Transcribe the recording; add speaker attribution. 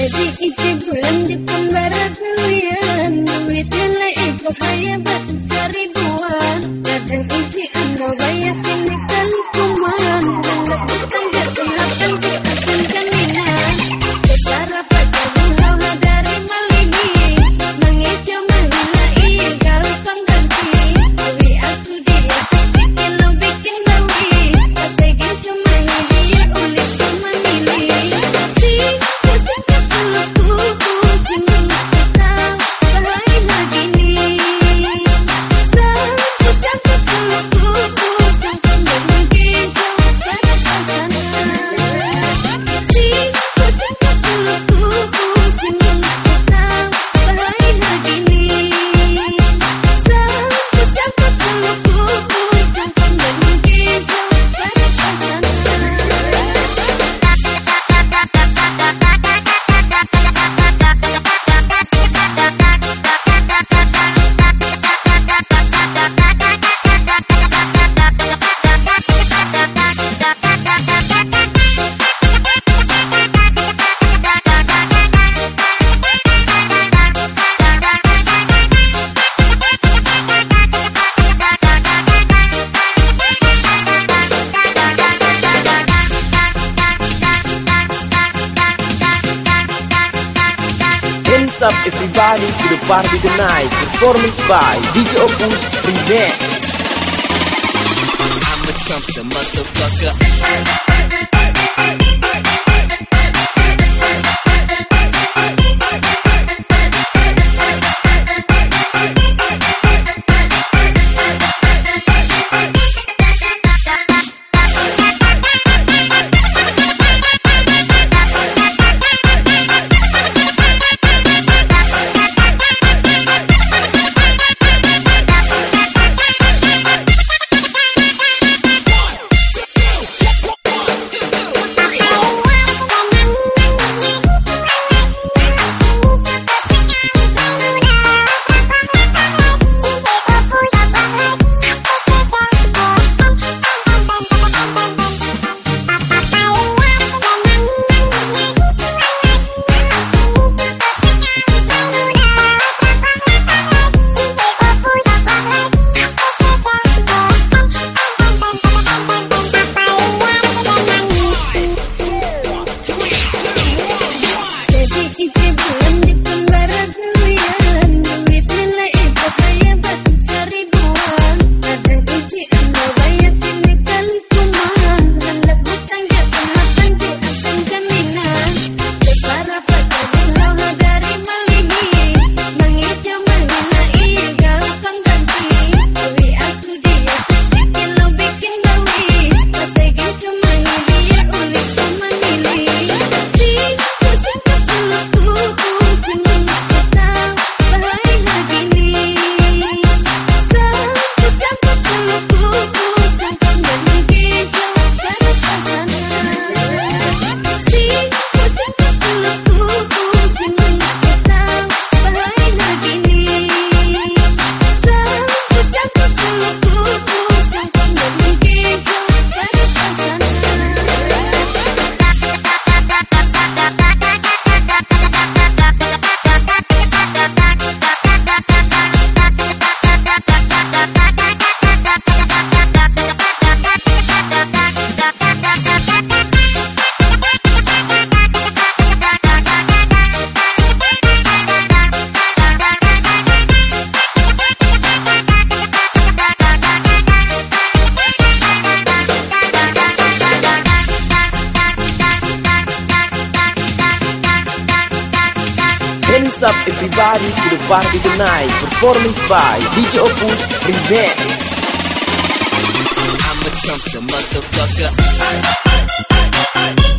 Speaker 1: jadi iki bulan jepun barat kalian. Duit nilai ekor haya batu seribuan. Kadang iki anda bayar sini kan kuman. Dan
Speaker 2: What's up everybody? To the party tonight. Performance by DJ Opus Remix.
Speaker 3: I'm a Trumpster motherfucker.
Speaker 2: What's up everybody? To the party tonight Performance by DJ Opus Remix.
Speaker 3: I'm a chumpster motherfucker. I, I, I,